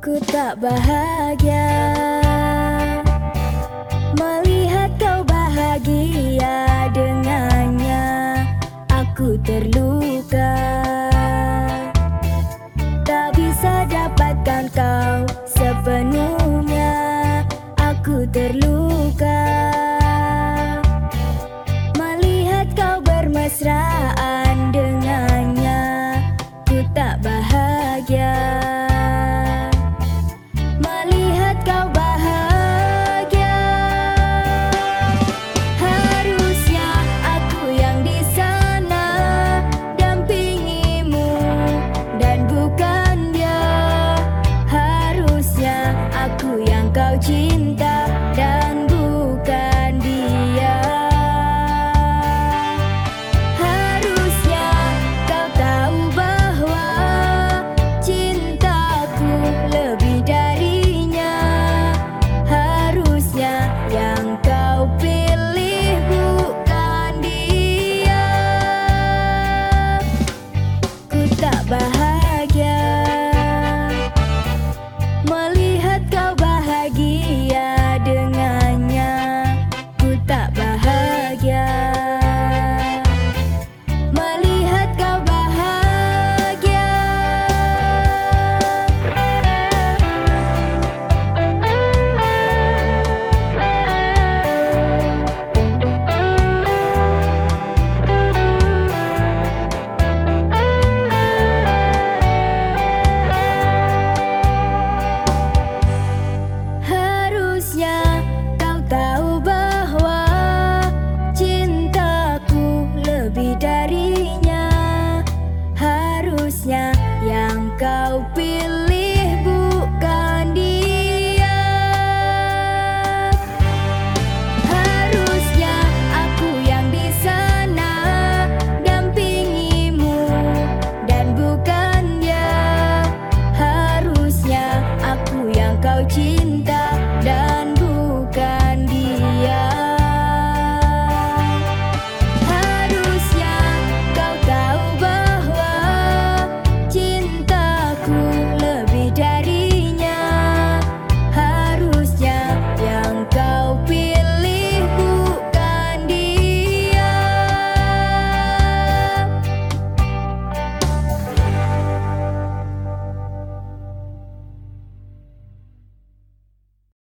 Ku tak bahagia Melihat kau bahagia dengannya. Aku terluka. Tak bisa dapatkan kau sepenuhnya. Aku terluka Melihat kau bermesraan. cao chim ta